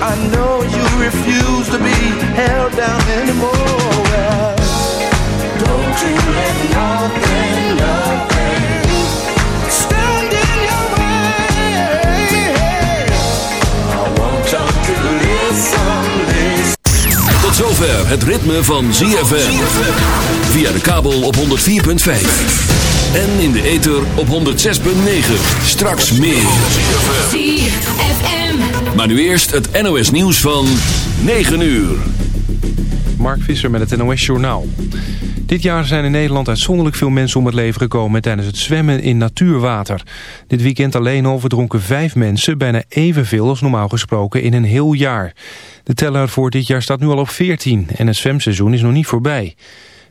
I know you refuse to be held down anymore. Don't you let nothing, nothing stand in your way. I want you to listen, zover het ritme van ZFM. Via de kabel op 104.5. En in de ether op 106.9. Straks meer. ZFM. Maar nu eerst het NOS nieuws van 9 uur. Mark Visser met het NOS Journaal. Dit jaar zijn in Nederland uitzonderlijk veel mensen om het leven gekomen tijdens het zwemmen in natuurwater. Dit weekend alleen al verdronken vijf mensen, bijna evenveel als normaal gesproken in een heel jaar. De teller voor dit jaar staat nu al op 14 en het zwemseizoen is nog niet voorbij.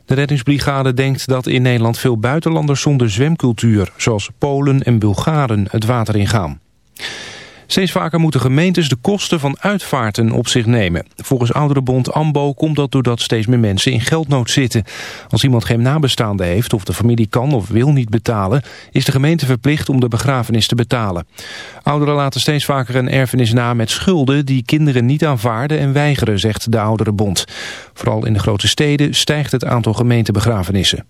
De reddingsbrigade denkt dat in Nederland veel buitenlanders zonder zwemcultuur, zoals Polen en Bulgaren, het water ingaan. Steeds vaker moeten gemeentes de kosten van uitvaarten op zich nemen. Volgens ouderenbond AMBO komt dat doordat steeds meer mensen in geldnood zitten. Als iemand geen nabestaande heeft of de familie kan of wil niet betalen... is de gemeente verplicht om de begrafenis te betalen. Ouderen laten steeds vaker een erfenis na met schulden... die kinderen niet aanvaarden en weigeren, zegt de ouderenbond. Vooral in de grote steden stijgt het aantal gemeentebegrafenissen.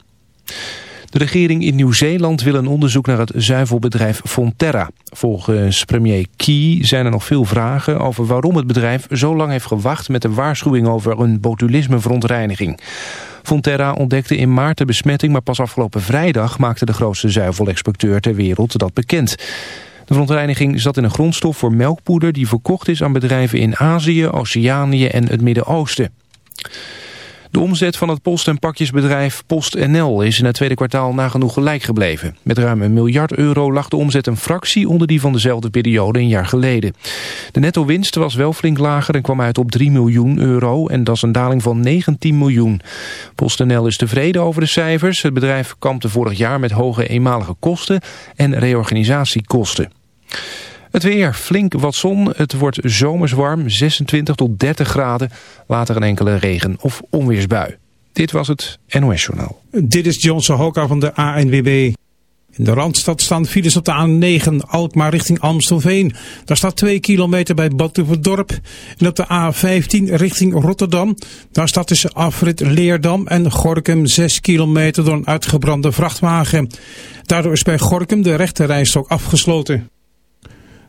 De regering in Nieuw-Zeeland wil een onderzoek naar het zuivelbedrijf Fonterra. Volgens premier Key zijn er nog veel vragen over waarom het bedrijf zo lang heeft gewacht met de waarschuwing over een botulismeverontreiniging. Fonterra ontdekte in maart de besmetting, maar pas afgelopen vrijdag maakte de grootste zuivelexporteur ter wereld dat bekend. De verontreiniging zat in een grondstof voor melkpoeder die verkocht is aan bedrijven in Azië, Oceanië en het Midden-Oosten. De omzet van het post- en pakjesbedrijf PostNL is in het tweede kwartaal nagenoeg gelijk gebleven. Met ruim een miljard euro lag de omzet een fractie onder die van dezelfde periode een jaar geleden. De netto-winst was wel flink lager en kwam uit op 3 miljoen euro en dat is een daling van 19 miljoen. PostNL is tevreden over de cijfers. Het bedrijf kampte vorig jaar met hoge eenmalige kosten en reorganisatiekosten. Het weer, flink wat zon. Het wordt zomers warm, 26 tot 30 graden. Later een enkele regen- of onweersbui. Dit was het NOS Journaal. Dit is Johnson Hoka van de ANWB. In de Randstad staan files op de A9 Alkmaar richting Amstelveen. Daar staat 2 kilometer bij Batuverdorp. En op de A15 richting Rotterdam. Daar staat tussen afrit Leerdam en Gorkum 6 kilometer door een uitgebrande vrachtwagen. Daardoor is bij Gorkum de rechte rijstok afgesloten.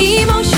Emotion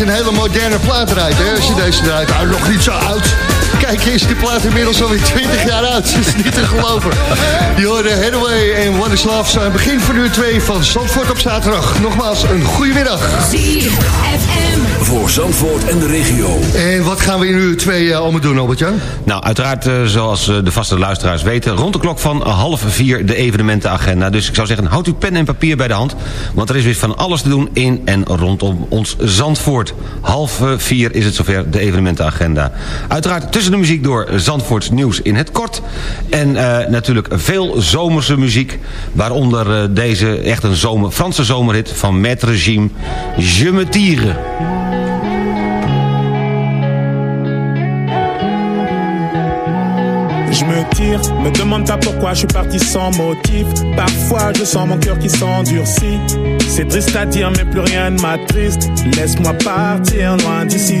Een hele moderne plaat draait, hè? Als je deze draait. Nou, nog niet zo oud. Kijk, is die plaat inmiddels alweer 20 jaar oud. Dat is niet te geloven. Je hoorde Hathaway en What is Love zijn begin van uur 2 van Zandvoort op zaterdag. Nogmaals, een goede middag. ZFM. Voor Zandvoort en de regio. En wat gaan we in uur 2 allemaal doen, Albert-Jan? Nou, uiteraard, eh, zoals eh, de vaste luisteraars weten... rond de klok van half vier de evenementenagenda. Dus ik zou zeggen, houd uw pen en papier bij de hand... want er is weer van alles te doen in en rondom ons Zandvoort. Half eh, vier is het zover de evenementenagenda. Uiteraard tussen de muziek door Zandvoorts nieuws in het kort... en eh, natuurlijk veel zomerse muziek... waaronder eh, deze echt een zomer, Franse zomerhit van Maître Regime... Je me tire. Je me tire, me demande pas pourquoi je suis parti sans motif. Parfois je sens mon cœur qui s'endurcit. C'est triste à dire, mais plus rien ne m'attriste. Laisse-moi partir loin d'ici.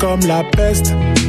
Comme la peste.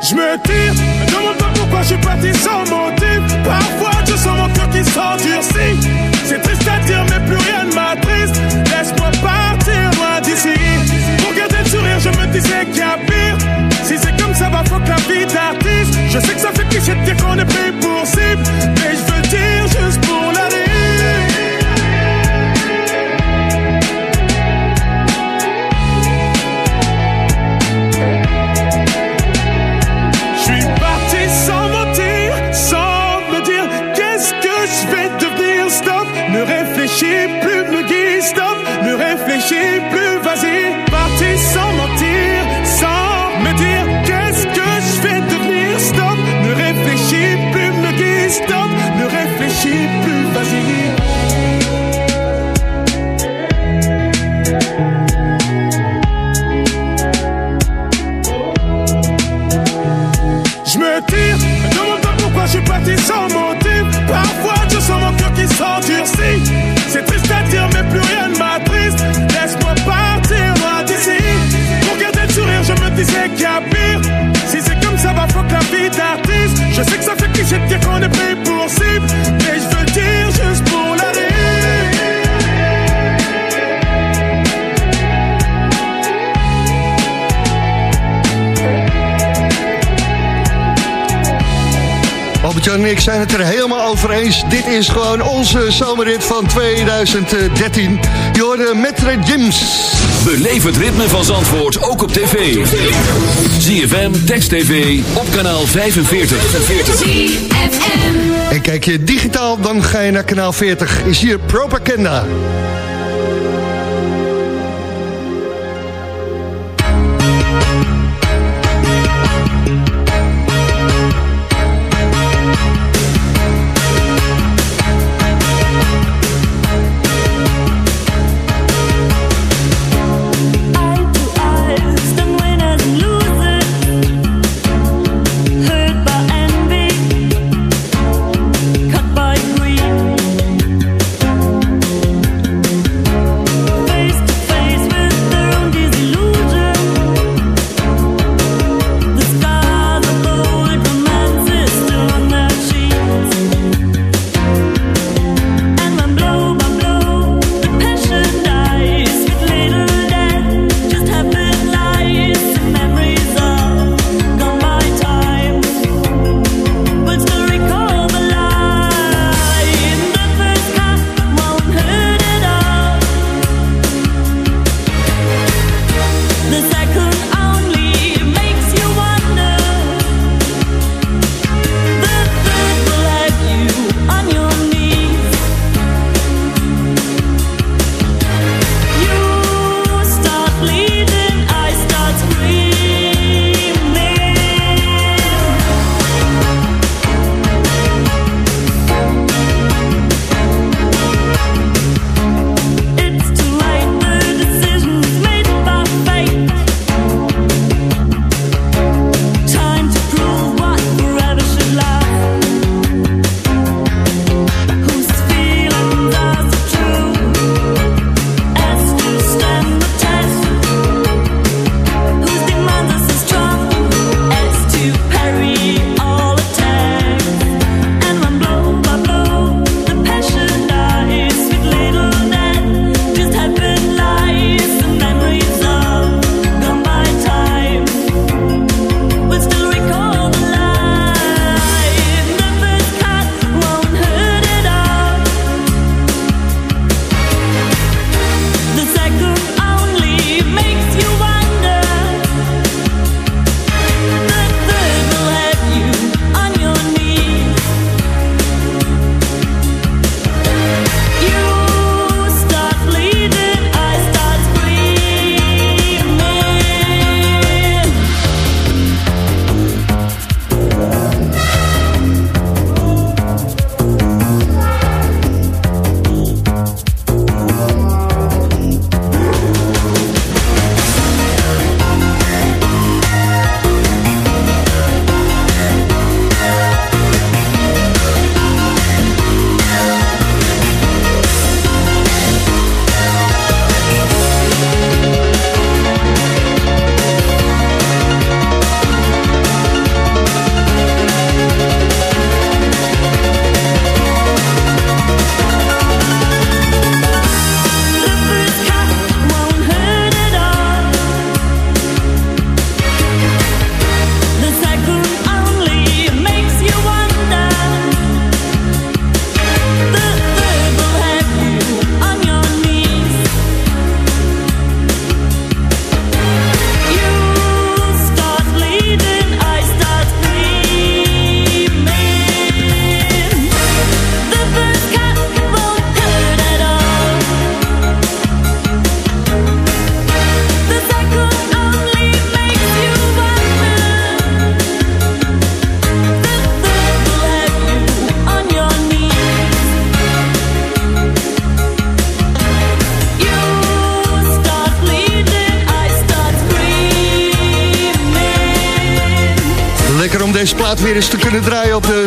Je me tire, me demande pas pourquoi je suis parti sans motif. Parfois je sens mon cœur qui s'endurcit. C'est triste à dire, mais plus rien ne m'attriste. Laisse-moi partir loin d'ici. Pour garder le sourire, je me disais qu'il y a pire. Si c'est comme ça, va faut que la vie d'artiste. Je sais que ça fait cliché de dire qu'on est pris pour ne réfléchis plus, Albert-Jan en ik zijn het er helemaal over eens. Dit is gewoon onze zomerrit van 2013. Je hoorde Metre Jims. Beleef het ritme van Zandvoort ook op tv. ZFM, Text TV, op kanaal 45. En kijk je digitaal, dan ga je naar kanaal 40. Is hier Propaganda.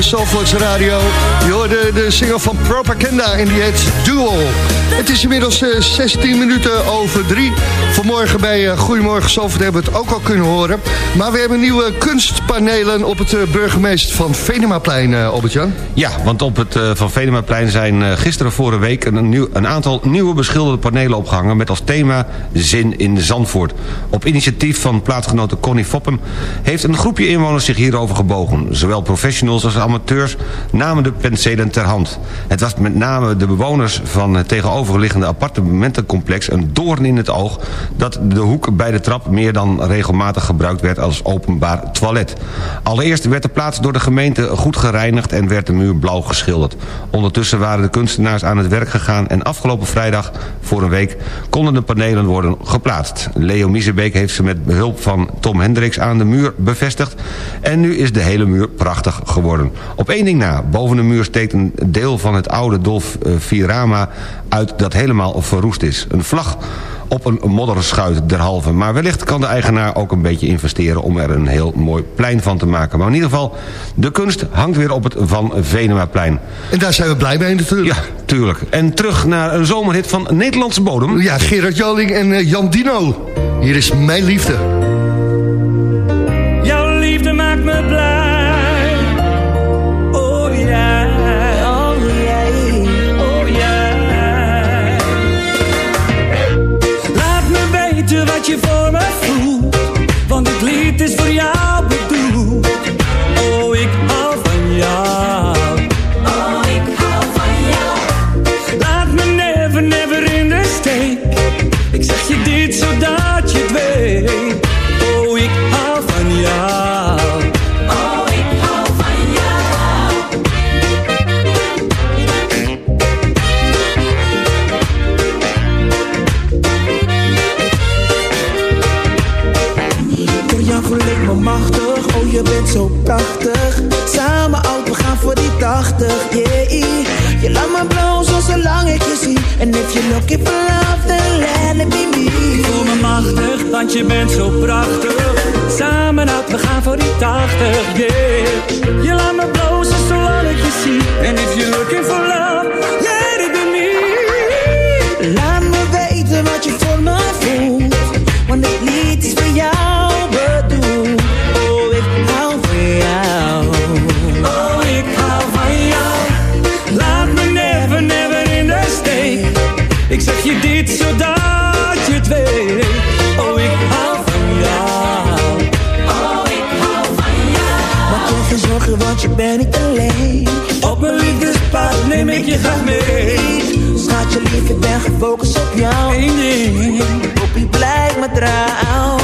Radio. Je hoorde de single van Propaganda in die heet Duel. Het is inmiddels 16 minuten over 3. Vanmorgen bij Goedemorgen Zalvoort hebben we het ook al kunnen horen. Maar we hebben nieuwe kunstpanelen op het burgemeester van Venemaplein, Albert-Jan. Ja, want op het Van Venemaplein zijn gisteren vorige week... Een, nieuw, een aantal nieuwe beschilderde panelen opgehangen... met als thema Zin in Zandvoort. Op initiatief van plaatsgenote Connie Foppen... heeft een groepje inwoners zich hierover gebogen. Zowel professionals als amateurs namen de penselen ter hand. Het was met name de bewoners van het tegenoverliggende appartementencomplex... een doorn in het oog dat de hoek bij de trap... meer dan regelmatig gebruikt werd als openbaar toilet. Allereerst werd de plaats door de gemeente goed gereinigd... en werd de muur blauw geschilderd. Ondertussen waren de kunstenaars aan het werk gegaan... en afgelopen vrijdag voor een week konden de panelen worden geplaatst. Leo Miezebeek heeft ze met behulp van Tom Hendricks aan de muur bevestigd... en nu is de hele muur prachtig geworden. Op één ding na, boven de muur steekt een deel van het oude Dolf Virama uit dat helemaal verroest is. Een vlag op een modderschuit derhalve. Maar wellicht kan de eigenaar ook een beetje investeren... om er een heel mooi plein van te maken. Maar in ieder geval, de kunst hangt weer op het Van Venemaplein. En daar zijn we blij mee natuurlijk. Ja, tuurlijk. En terug naar een zomerhit van Nederlandse bodem. Ja, Gerard Joling en uh, Jan Dino. Hier is Mijn Liefde. Jouw liefde maakt me blij. If you're looking for love, then let it be me voel me machtig, want je bent zo prachtig. Samen uit, we gaan voor die 80, yeah. Je laat me blozen zolang ik je zie. And if you're looking for love, neem ik je graag mee. Schat je lief, ik ben gefocust op jou Eén ding. Poppie, blijf me trouw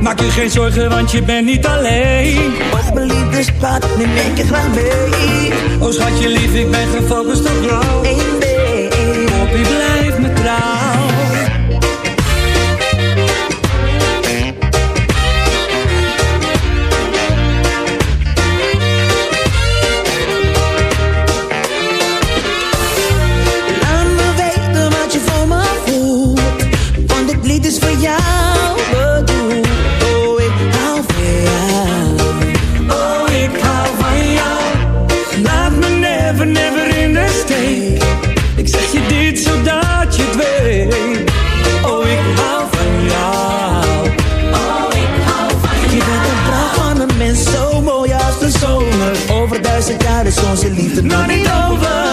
Maak je geen zorgen, want je bent niet alleen. Op mijn liefdespad neem ik je graag mee Oh, schatje lief, ik ben gefocust op jou. Eén ding Poppie, blijf me trouw. duizend jaar is onze liefde nog niet over.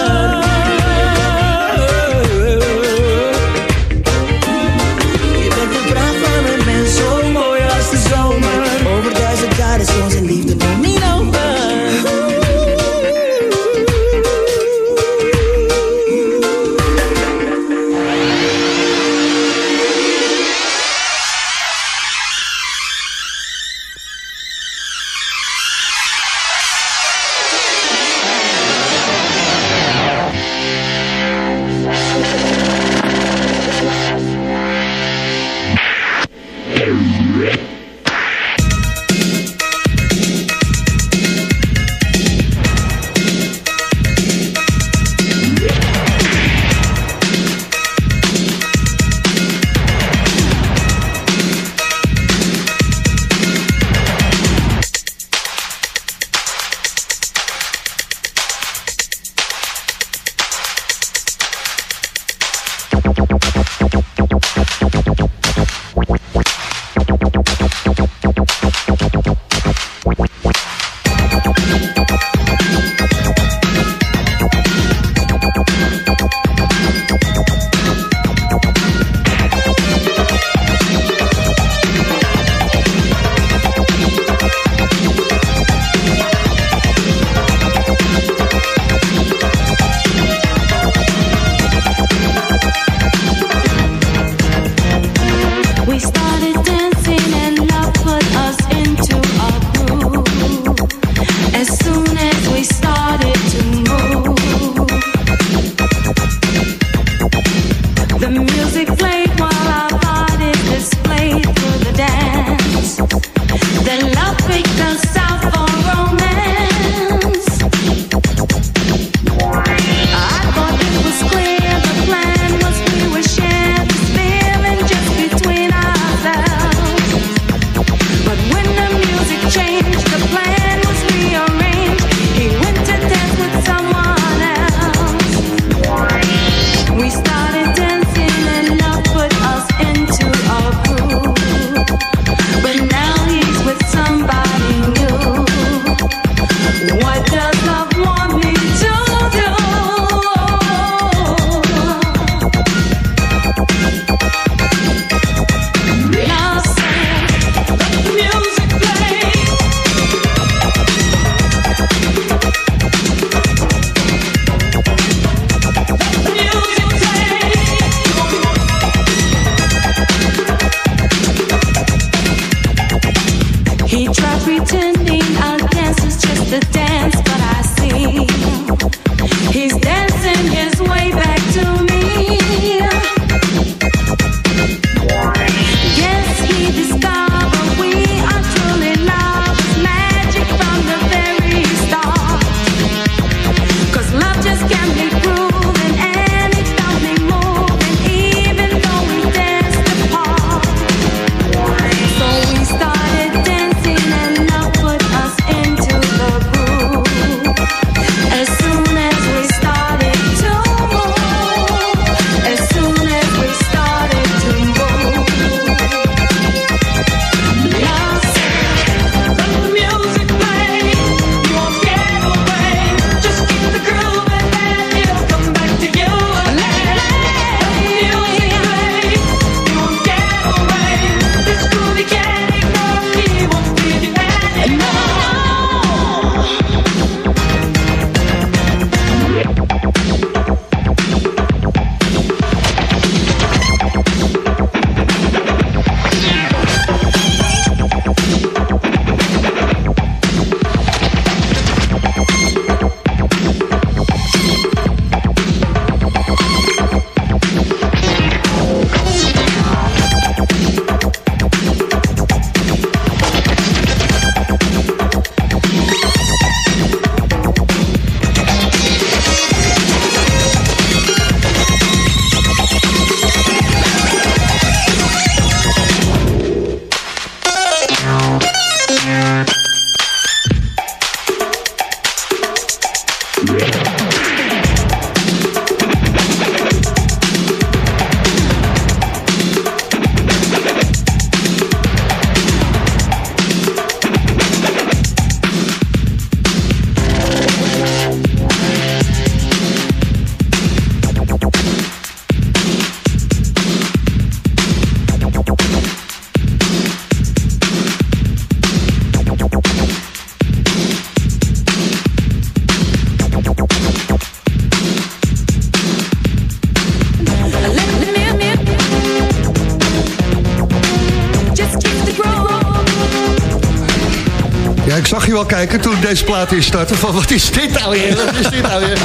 Wel kijken deze plaat instartte. Van wat is dit nou weer? Wat is dit nou weer?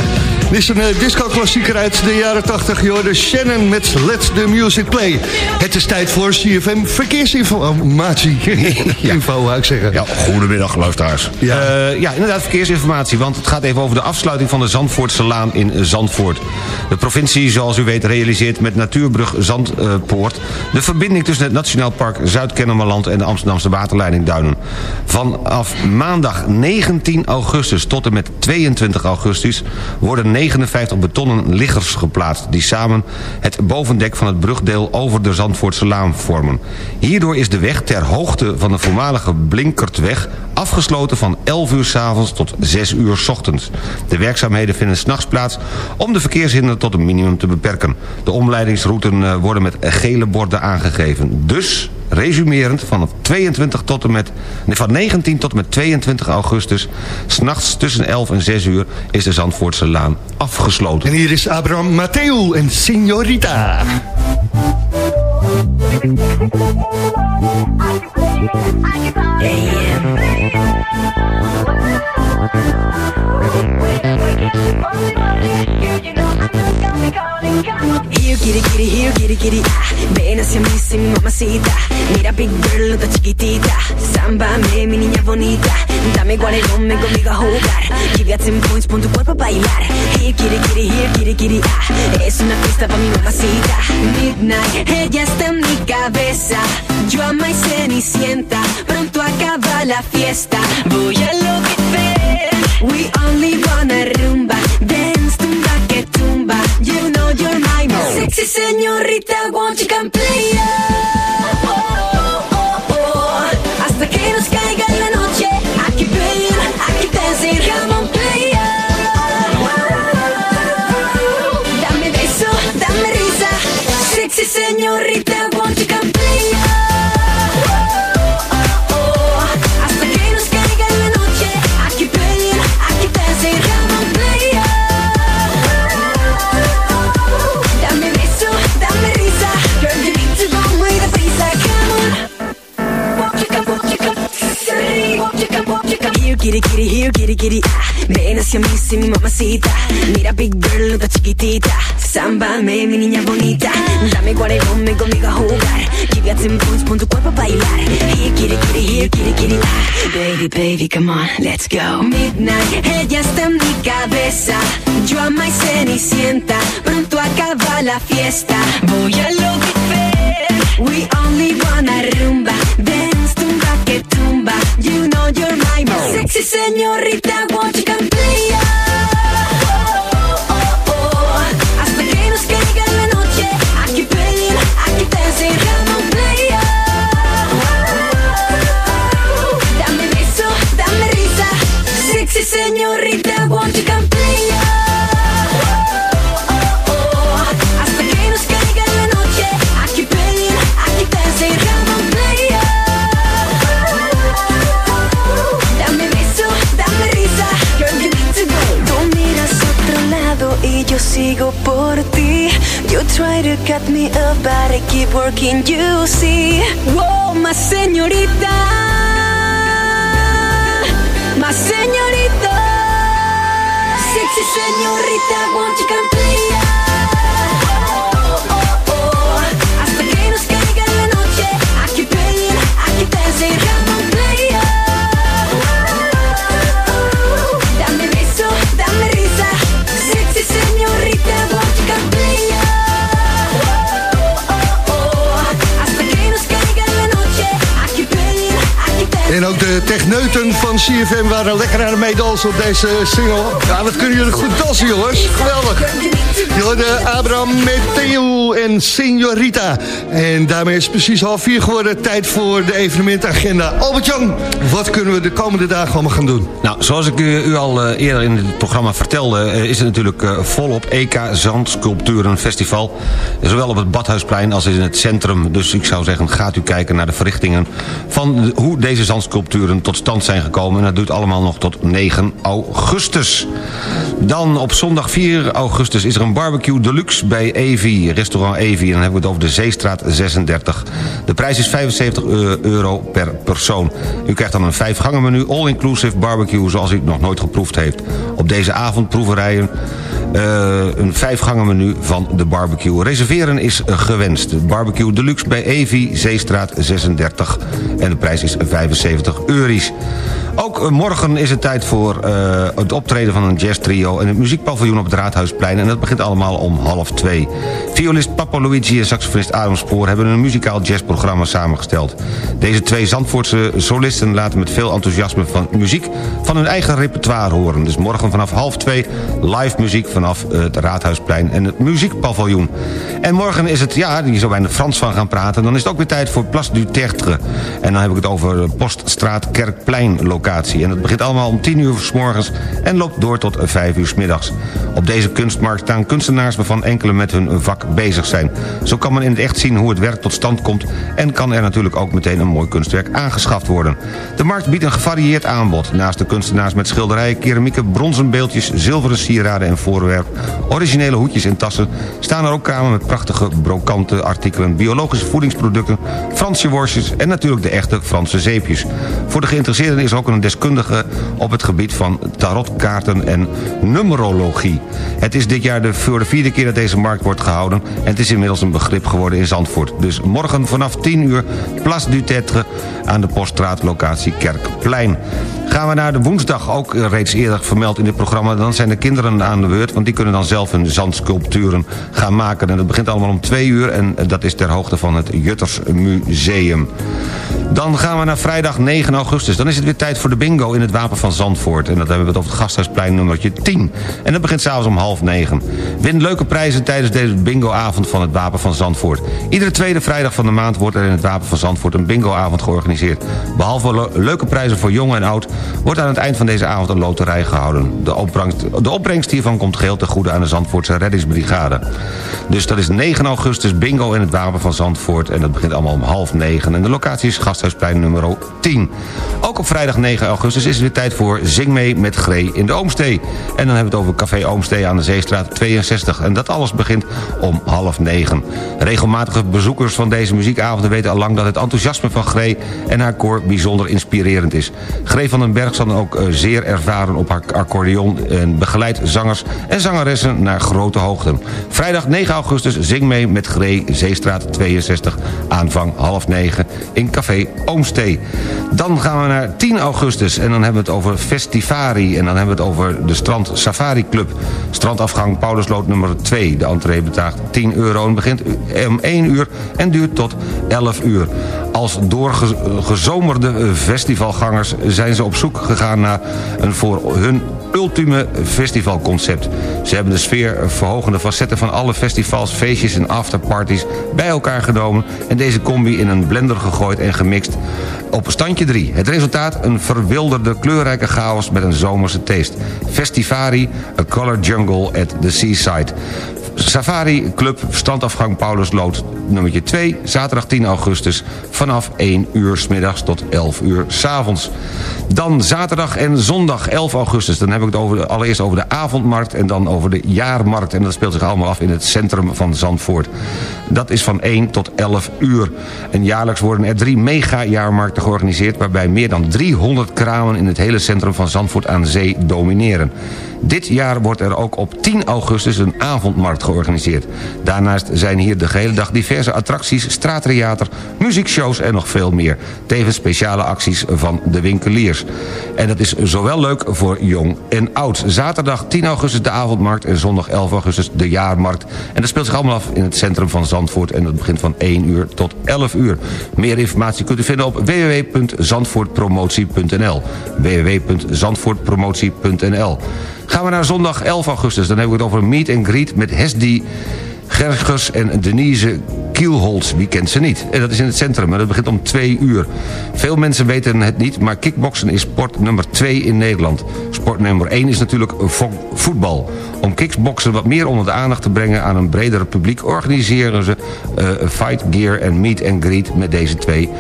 Dit is een uh, disco-klassieker uit de jaren 80. Joh, de Shannon met Let the Music Play. Het is tijd voor CFM Verkeersinformatie. Info, wou ik zeggen. Ja, goedemiddag luisteraars. Ja. Uh, ja, inderdaad verkeersinformatie. Want het gaat even over de afsluiting van de Zandvoortse Laan in Zandvoort. De provincie, zoals u weet, realiseert met Natuurbrug Zandpoort... de verbinding tussen het Nationaal Park Zuid-Kennemerland... en de Amsterdamse waterleiding Duinen. Vanaf maandag 19 augustus tot en met 22 augustus... worden 59 betonnen liggers geplaatst... die samen het bovendek van het brugdeel over de Zandvoortse Laan vormen. Hierdoor is de weg ter hoogte van de voormalige Blinkertweg... afgesloten van 11 uur s avonds tot 6 uur s ochtends. De werkzaamheden vinden s'nachts plaats om de verkeershinder tot een minimum te beperken. De omleidingsrouten eh, worden met gele borden aangegeven. Dus resumerend, van 22 tot en met, van 19 tot en met 22 augustus... s'nachts tussen 11 en 6 uur is de Zandvoortse Laan afgesloten. En hier is Abraham Matteo en Signorita. Here, kitty, kitty, here, kitty, kitty, ah. Ven hacia mí, sí, mi mamacita. Mira, big girl, está chiquitita. Sámbame, mi niña bonita. Dame guarelón, conmigo a jugar. You got 10 points, pon tu cuerpo a bailar. Here, kitty, kitty, here, kitty, kitty, ah. Es una fiesta pa' mi mamacita. Midnight, ella está en mi cabeza. Yo ama y cenicienta. Pronto acaba la fiesta. Voy a enloquecer. We only wanna rumba. Dance, tumba, que tumba. You know you're my sexy señorita. Won't you come play? Mira, big girl, está chiquitita. Sámbame, mi niña bonita. Dame guarelón, ven conmigo a jugar. Got 10 points, pon tu cuerpo a bailar. Here, kitty, kitty, here, kitty, kitty. Ah, baby, baby, come on, let's go. Midnight, ella está en mi cabeza. Yo ama y cenicienta. Pronto acaba la fiesta. Voy a enloquecer. We only wanna rumba. Dance, tumba, que tumba. You know you're my sexy señorita. Won't you come play? Try to cut me up, but I keep working, you see. Whoa, my señorita. My señorita. Sexy señorita, won't you come play? Van CFM waren lekker aan het meedansen op deze single. Ja, wat kunnen jullie goed dansen, jongens. Geweldig. Hoorde Abraham Meteo en Signorita. En daarmee is precies half vier geworden. Tijd voor de evenementagenda. Albert-Jan, wat kunnen we de komende dagen allemaal gaan doen? Nou, zoals ik u, al eh, eerder in het programma vertelde... eh, is het natuurlijk eh, volop EK Zandsculpturen Festival. Zowel op het Badhuisplein als in het centrum. Dus ik zou zeggen, gaat u kijken naar de verrichtingen... van de- hoe deze zandsculpturen tot stand zijn gekomen. Dat duurt allemaal nog tot 9 augustus. Dan op zondag 4 augustus is er een barbecue deluxe bij Evi. Restaurant Evi. En dan hebben we het over de Zeestraat 36. De prijs is 75 euro per persoon. U krijgt dan een vijfgangen menu, all-inclusive barbecue... zoals u het nog nooit geproefd heeft. Op deze avond proeverijen uh, een vijfgangen menu van de barbecue. Reserveren is gewenst. Barbecue Deluxe bij Evi, Zeestraat 36. En de prijs is 75 euro's. Ook uh, morgen is het tijd voor uh, het optreden van een jazz trio... en het muziekpaviljoen op het Raadhuisplein. En dat begint allemaal om half twee. Violist Papa Luigi en saxofonist Adam Spoor... hebben een muzikaal jazzprogramma samengesteld. Deze twee Zandvoortse solisten laten met veel enthousiasme van muziek... van hun eigen repertoire horen. Dus morgen vanaf half twee live muziek vanaf het Raadhuisplein en het muziekpaviljoen. En morgen is het, ja, je zou bijna Frans van gaan praten... dan is het ook weer tijd voor Place du Tertre. En dan heb ik het over Poststraat Kerkplein locatie. En het begint allemaal om 10 uur s morgens en loopt door tot 5 uur s middags. Op deze kunstmarkt staan kunstenaars waarvan enkele met hun vak bezig zijn. Zo kan men in het echt zien hoe het werk tot stand komt... en kan er natuurlijk ook meteen een mooi kunstwerk aangeschaft worden. De markt biedt een gevarieerd aanbod. Naast de kunstenaars met schilderijen, keramieken, bronzen beeldjes... zilveren sieraden en originele hoedjes en tassen... staan er ook kramen met prachtige brokante artikelen... biologische voedingsproducten, Franse worstjes... en natuurlijk de echte Franse zeepjes. Voor de geïnteresseerden is ook een deskundige op het gebied van tarotkaarten en numerologie. Het is dit jaar de, voor de vierde keer dat deze markt wordt gehouden... en het is inmiddels een begrip geworden in Zandvoort. Dus morgen vanaf 10 uur Place du Tetre aan de Poststraat locatie Kerkplein. Gaan we naar de woensdag, ook reeds eerder vermeld in dit programma... dan zijn de kinderen aan de beurt, want die kunnen dan zelf hun zandsculpturen gaan maken. En dat begint allemaal om twee uur en dat is ter hoogte van het Jutters Museum. Dan gaan we naar vrijdag 9 augustus. Dan is het weer tijd voor de bingo in het Wapen van Zandvoort. En dat hebben we het over het Gasthuisplein nummertje 10. En dat begint s'avonds om half negen. Win leuke prijzen tijdens deze bingoavond van het Wapen van Zandvoort. Iedere tweede vrijdag van de maand wordt er in het Wapen van Zandvoort een bingoavond georganiseerd. Behalve leuke prijzen voor jong en oud... wordt aan het eind van deze avond een loterij gehouden. De opbrengst, de opbrengst hiervan komt geheel te goede aan de Zandvoortse reddingsbrigade. Dus dat is 9 augustus bingo in het Wapen van Zandvoort. En dat begint allemaal om half negen. En de locatie is Gasthuisplein nummer 10. Ook op vrijdag 9 augustus is het weer tijd voor Zing mee met Gree in de Oomstee. En dan hebben we het over Café Oomstee aan de Zeestraat 62. En dat alles begint om half negen. Regelmatige bezoekers van deze muziekavonden weten al lang dat het enthousiasme van Gree en haar koor bijzonder inspirerend is. Gree van den Zal dan ook zeer ervaren op haar accordeon en begeleidt zangers en zangeressen naar grote hoogten. Vrijdag 9 augustus Zing mee met Gree, Zeestraat 62, aanvang half negen in Café Oomstee. Dan gaan we naar 10 augustus en dan hebben we het over Festivari. En dan hebben we het over de Strand Safari Club. Strandafgang Paulusloot nummer 2. De entree betaalt 10 euro en begint om 1 uur en duurt tot 11 uur. Als doorgezomerde festivalgangers zijn ze op zoek gegaan naar een voor hun ultieme festivalconcept. Ze hebben de sfeer verhogende facetten van alle festivals, feestjes en afterparties bij elkaar genomen... en deze combi in een blender gegooid en gemixt op standje 3. Het resultaat een verwilderde kleurrijke chaos met een zomerse taste. Festivari, a color jungle at the seaside. Safari Club, standafgang Paulusloot nummertje 2, zaterdag 10 augustus vanaf 1 uur s middags tot 11 uur s avonds. Dan zaterdag en zondag 11 augustus. Dan heb ik het over, allereerst over de avondmarkt en dan over de jaarmarkt. En dat speelt zich allemaal af in het centrum van Zandvoort. Dat is van 1 tot 11 uur. En jaarlijks worden er drie mega-jaarmarkten georganiseerd... waarbij meer dan 300 kramen in het hele centrum van Zandvoort aan zee domineren. Dit jaar wordt er ook op 10 augustus een avondmarkt georganiseerd. Daarnaast zijn hier de gehele dag diverse attracties, straattheater, muziekshows en nog veel meer. Tevens speciale acties van de winkeliers. En dat is zowel leuk voor jong en oud. Zaterdag 10 augustus de avondmarkt en zondag 11 augustus de jaarmarkt. En dat speelt zich allemaal af in het centrum van Zandvoort en dat begint van 1 uur tot 11 uur. Meer informatie kunt u vinden op www.zandvoortpromotie.nl www.zandvoortpromotie.nl Gaan we naar zondag 11 augustus. Dan hebben we het over meet and greet met Hesdy Gergers en Denise Kielholz. Wie kent ze niet? En dat is in het centrum. En dat begint om 2 uur. Veel mensen weten het niet, maar kickboksen is sport nummer 2 in Nederland. Sport nummer 1 is natuurlijk voetbal. Om kickboksen wat meer onder de aandacht te brengen aan een bredere publiek... organiseren ze eh, Fight Gear en Meet and Greet met deze twee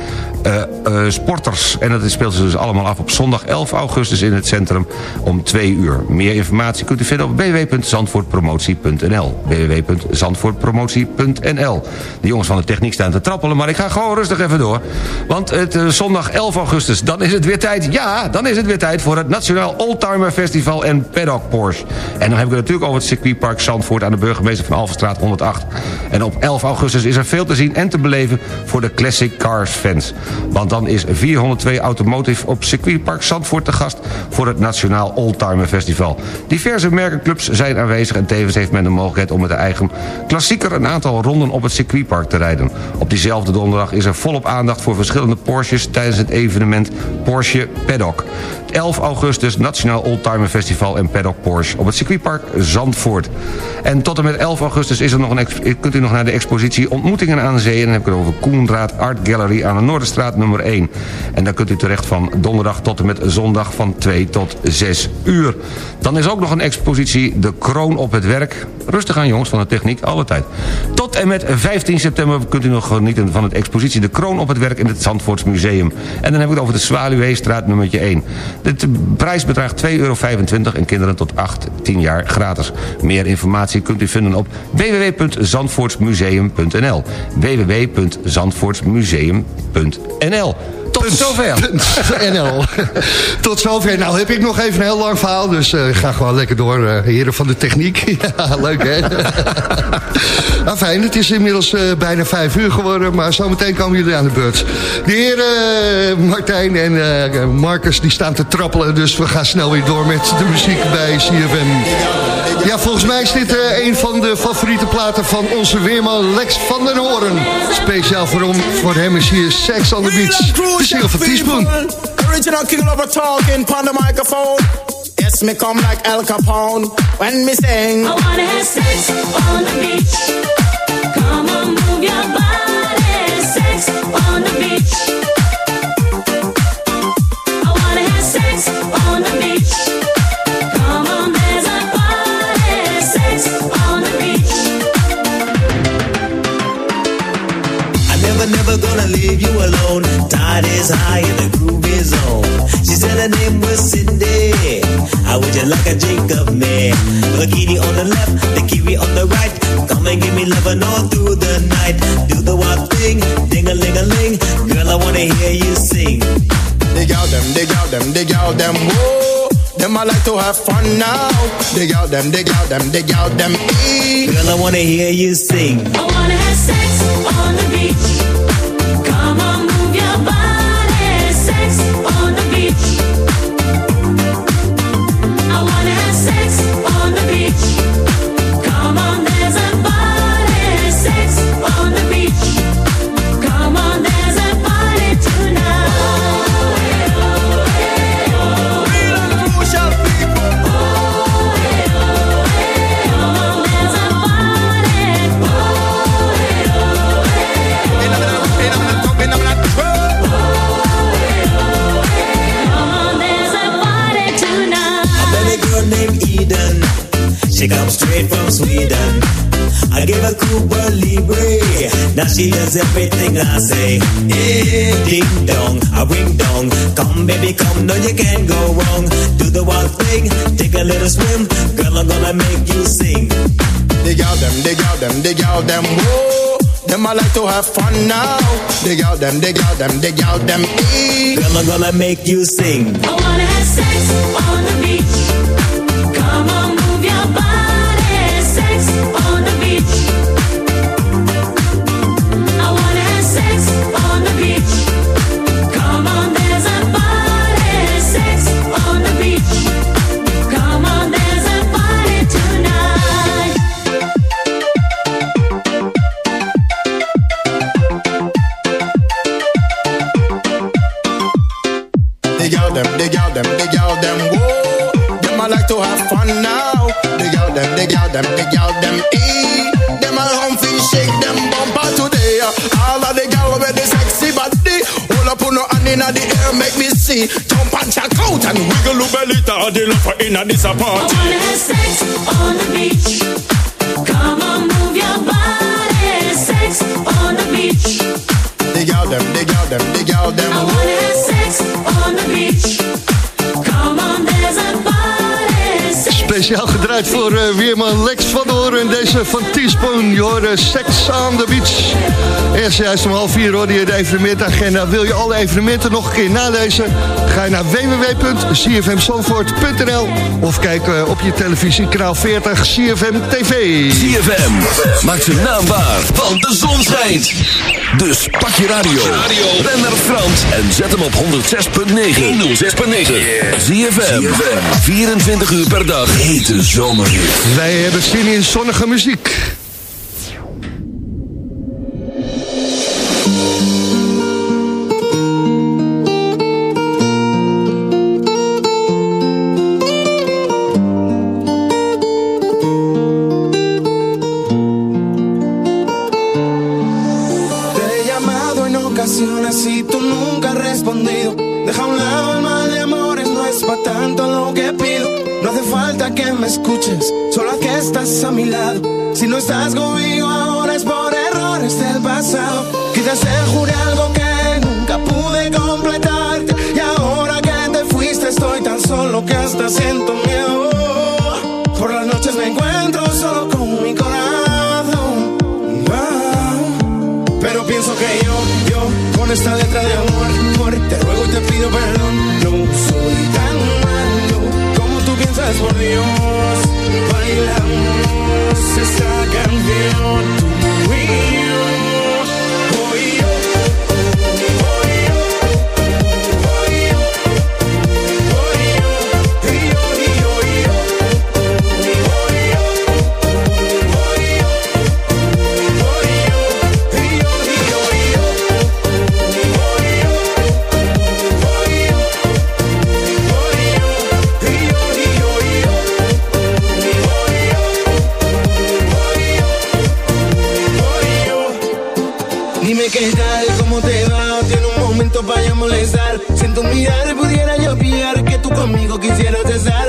eh, eh, sporters. En dat speelt zich dus allemaal af op zondag 11 augustus in het centrum om 2 uur. Meer informatie kunt u vinden op www.zandvoortpromotie.nl www.zandvoortpromotie.nl De jongens van de techniek staan te trappelen, maar ik ga gewoon rustig even door. Want het eh, zondag 11 augustus, dan is het weer tijd... ja, dan is het weer tijd voor het Nationaal Oldtimer Festival en Paddock Porsche. En dan heb ik het natuurlijk over het circuitpark Zandvoort... aan de burgemeester van Alverstraat 108. En op 11 augustus is er veel te zien en te beleven... voor de Classic Cars fans. Want dan is 402 Automotive op circuitpark Zandvoort te gast... voor het Nationaal Oldtimer Festival. Diverse merkenclubs zijn aanwezig... en tevens heeft men de mogelijkheid om met de eigen klassieker... een aantal ronden op het circuitpark te rijden. Op diezelfde donderdag is er volop aandacht voor verschillende Porsches... tijdens het evenement Porsche Paddock. 11 augustus Nationaal Oldtimer Festival en Paddock Porsche... op het circuitpark Zandvoort. En tot en met 11 augustus is er nog een kunt u nog naar de expositie Ontmoetingen aan Zee... en dan heb ik het over Koenraad Art Gallery aan de Noorderstraat nummer 1. En daar kunt u terecht van donderdag tot en met zondag van 2 tot 6 uur. Dan is ook nog een expositie De Kroon op het Werk. Rustig aan jongens van de techniek, alle tijd. Tot en met 15 september kunt u nog genieten van de expositie De Kroon op het Werk in het Zandvoorts Museum. En dan heb ik het over de Zwaluweestraat nummertje 1. De prijs bedraagt 2,25 euro en kinderen tot 8, 10 jaar gratis. Meer informatie kunt u vinden op www.zandvoortsmuseum.nl www.zandvoortsmuseum.nl Tot zover. NL. Tot zover. Nou heb ik nog even een heel lang verhaal, dus eh, ga gewoon lekker door. eh, heren van de techniek. ja, leuk hè? nou, fijn, het is inmiddels eh, bijna vijf uur geworden, maar zometeen komen jullie aan de beurt. De heren Martijn en Marcus die staan te trappelen, dus we gaan snel weer door met de muziek bij CFM. Ja, volgens mij is dit een van de favoriete platen van onze weerman Lex van den Hoorn. Speciaal voor hem, voor hem is hier Sex on the Beach. De single van Teaspoon. Original king lover talking on the microphone. Yes, me come like Al Capone when me sing. I wanna have sex on the beach. Come on, move your body. Gonna leave you alone. Tide is high and the groove is on. She said her name was Cindy. How would you like a drink of me? Bikini on the left, the kiwi on the right. Come and give me loving all through the night. Do the wild thing, ding a ling a ling. Girl, I wanna hear you sing. Dig out them, dig out them, dig out them. Whoa, them I like to have fun now. Dig out them, dig out them, dig out them. Girl, I wanna hear you sing. I wanna have sex on the beach. She comes straight from Sweden. I gave her Cuba Libre. Now she does everything I say. Eh, ding dong, a ring dong. Come baby, come, no you can't go wrong. Do the wild thing, take a little swim. Girl, I'm gonna make you sing. Dig out them, dig out them, dig out them. Whoa, them I like to have fun now. Dig out them, dig out them, dig out them. E. Girl, I'm gonna make you sing. I wanna have sex on the beach. Come on, fun now. The girl them, the girl them, the girl them, E, Them a home feel shake them bumper today. All of the girl with the sexy body. Hold up on no hand inna the air, make me see. Jump and check out and wiggle your belly. The love for inna this party. I wanna have sex on the beach. Come on, move your body. Sex on the beach. Dig out them, dig out them, dig out them. I wanna have sex on the beach. speciaal gedraaid voor eh, weerman Lex van Oren. Deze van Teaspoon, je seks eh, Sex aan de Beach. Eerst juist om half vier hoorde je de evenementagenda. Wil je alle evenementen nog een keer nalezen? Ga je naar www.cfmzandvoort.nl of kijk eh, op je televisie kanaal 40 CFM TV. CFM, maak zijn naambaar, want de zon schijnt. Dus pak je radio. Ben naar Frans en zet hem op 106.9. 106.9. Zie je 24 uur per dag. Hete zomer. Wij hebben zin in zonnige muziek. cielo te sale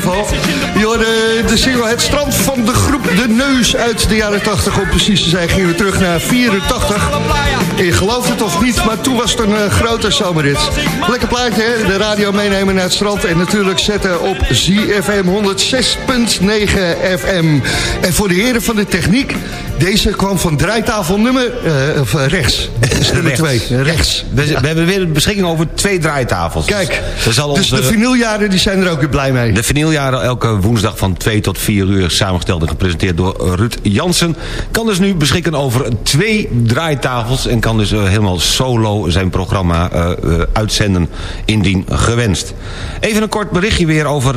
geval. Je hoorde de single Het Strand van de groep De Neus uit de jaren 80. Om precies te zijn gingen we terug naar 84. En je gelooft het of niet, maar toen was het een eh, grote zomerrit. Lekker plaatje, hè? De radio meenemen naar het strand. En natuurlijk zetten op ZFM 106.9 FM. En voor de heren van de techniek... Deze kwam van draaitafel nummer eh, of, eh, rechts. Nummer Rechts. twee. Rechts. We, we hebben weer een beschikking over twee draaitafels. Kijk, dus onze- de vinyljaren die zijn er ook weer blij mee. De vinyljaren elke woensdag van 2 tot 4 uur... samengesteld en gepresenteerd door Ruud Jansen... kan dus nu beschikken over twee draaitafels... en kan dus eh, helemaal solo zijn programma eh, eh, uitzenden indien gewenst. Even een kort berichtje weer over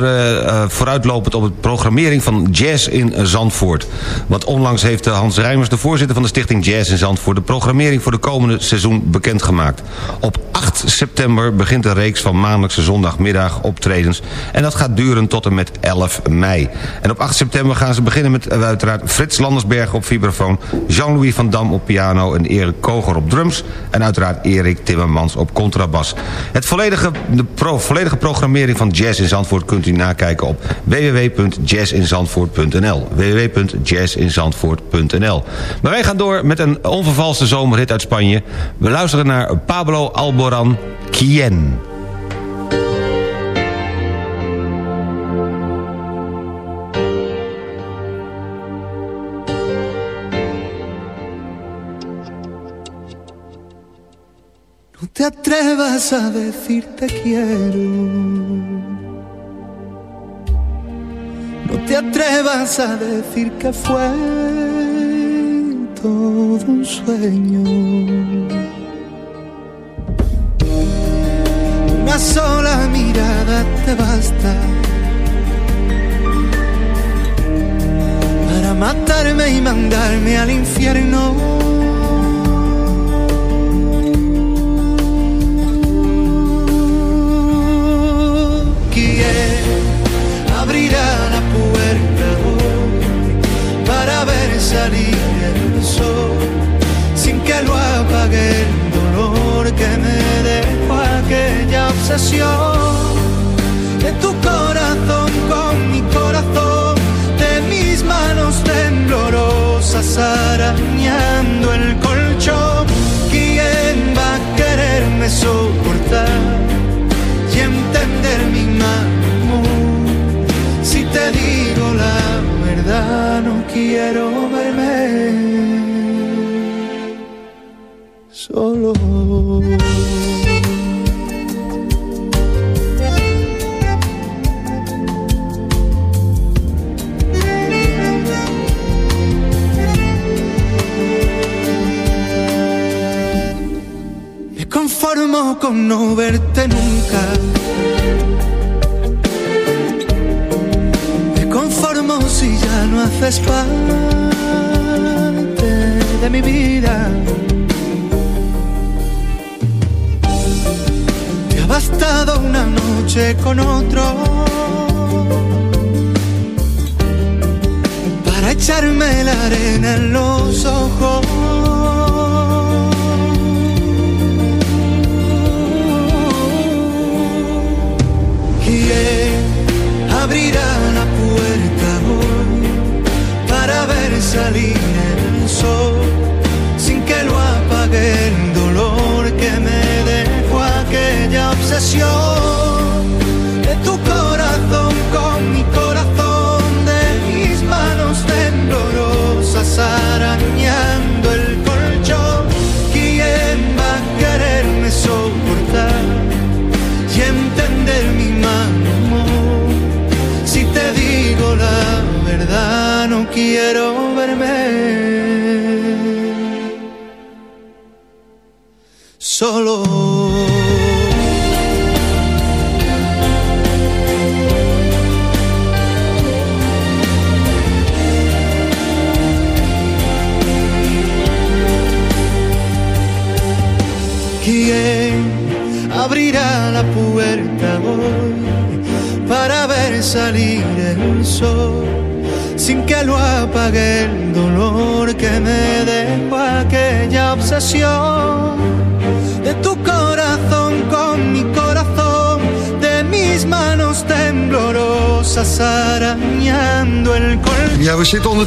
vooruitlopend op het programmering van Jazz in Zandvoort. Want onlangs heeft Hans Rijmers, de voorzitter van de stichting Jazz in Zandvoort... de programmering voor de komende seizoen bekendgemaakt. Op 8 september begint een reeks van maandelijkse zondagmiddag optredens... en dat gaat duren tot en met 11 mei. En op 8 september gaan ze beginnen met eh, uiteraard Frits Landersberg op vibrafoon... Jean-Louis van Dam op piano en Erik Koger op drums... en uiteraard Erik Timmermans op contrabas. Het volledige, de volledige programmering van Jazz in Zandvoort... kunt u nakijken op www.jazzinzandvoort.nl www.jazzinzandvoort.nl Maar wij gaan door met een onvervalste zomerhit uit Spanje. We luisteren naar Pablo Alboran, Quien. Te atrevas a decir te quiero. No te atrevas a decir que fue todo un sueño. Una sola mirada te basta para matarme y mandarme al infierno. Salir el sol sin que lo apague el dolor que me dejó aquella obsesión de tu corazón con mi corazón de mis manos temblorosas arañando el colchón quién va a quererme soportar y entender mi mal. Si te digo la verdad, no quiero con no verte nunca. Me conformo si ya no haces parte de mi vida. Te ha bastado una noche con otro para echarme la arena en los ojos.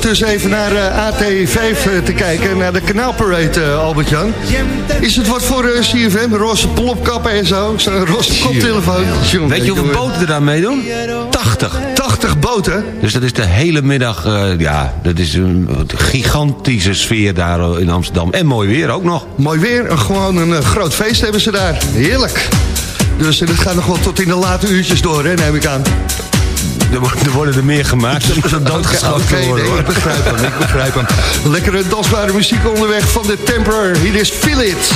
Ondertussen even naar eh, AT5 eh, te kijken, naar de kanaalparade, eh, Albert-Jan. Is het wat voor eh, CFM? Roze plopkappen en zo? Zo'n roze koptelefoon. Weet je hoeveel boten er daar meedoen? 80. 80 boten? Dus dat is de hele middag, ja, dat is een gigantische sfeer daar in Amsterdam. En mooi weer ook nog. Mooi weer, gewoon een groot feest hebben ze daar. Heerlijk. Dus eh, dat gaat nog wel tot in de late uurtjes door, hè, neem ik aan. Er, worden- er er meer gemaakt zo doodgeschoten worden. nee, ik begrijp hem, ik begrijp hem. Lekkere dansbare muziek onderweg van de Temper. Hier is It.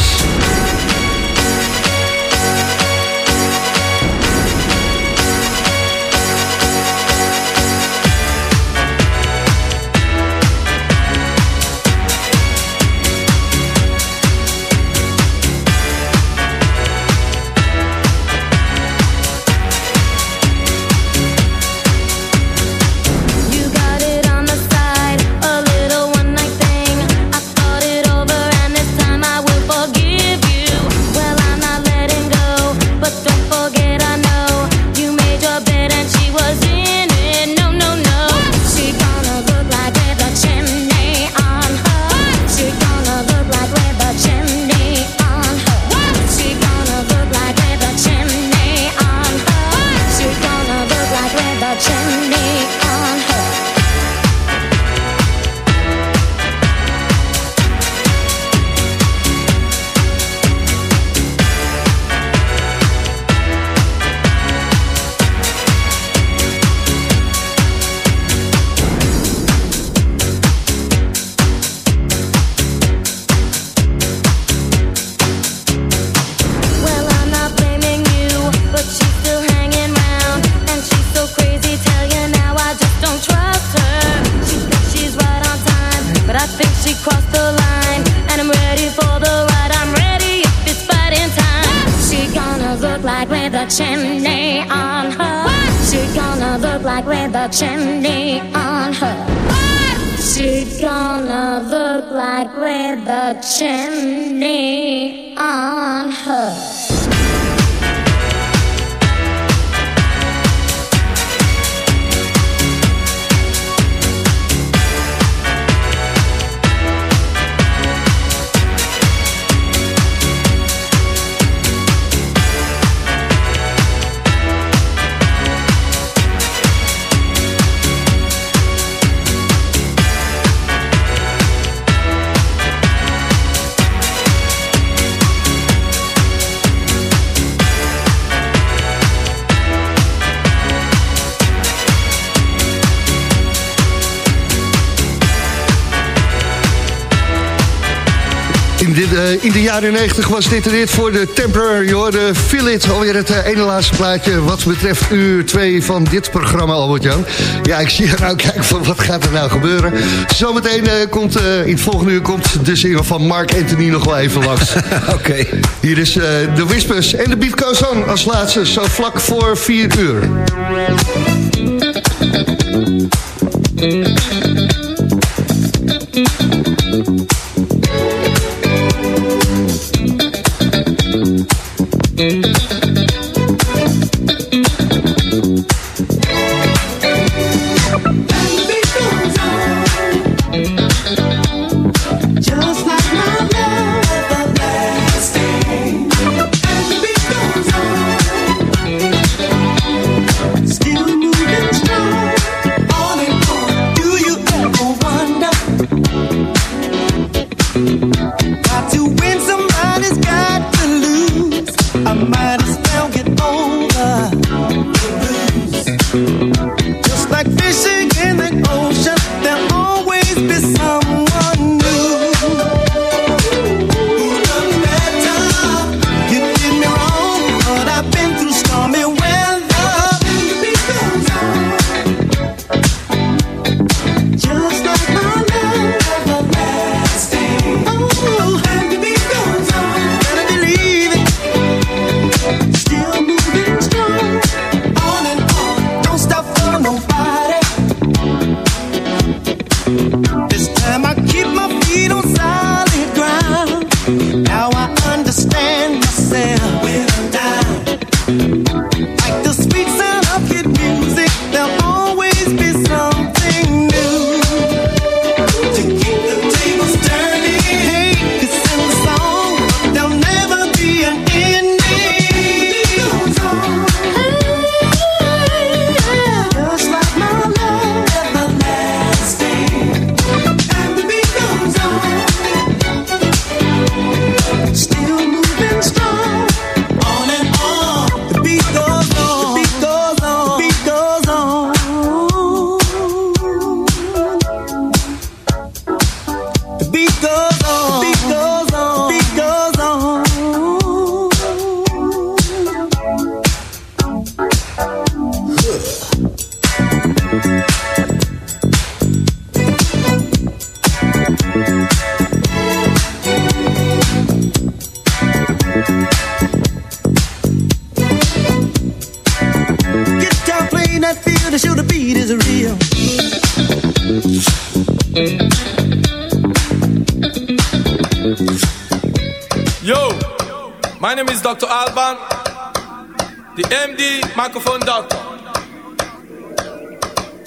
In de, eh, in de jaren 90 was dit en dit voor de Temper. Je hoorde Feel It, alweer het eh, ene laatste plaatje... wat betreft uur 2 van dit programma, Albert-Jan. Ja, ik zie er nou kijken van wat gaat er nou gebeuren. Zometeen eh, komt, in het volgende uur komt de single van Mark Anthony nog wel even langs. Oké. Hier is de Whispers en de Beat Goes On als laatste, zo vlak voor 4 uur.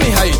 Me how you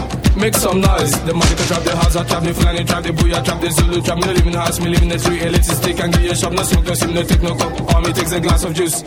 Make some noise. The money can trap the house, I trap the Fulani, trap the booyah, trap the Zulu, trap me the house, me live in the tree, elitist stick and give you a shop, no smoke, no sim, no take no cup. All me takes a glass of juice.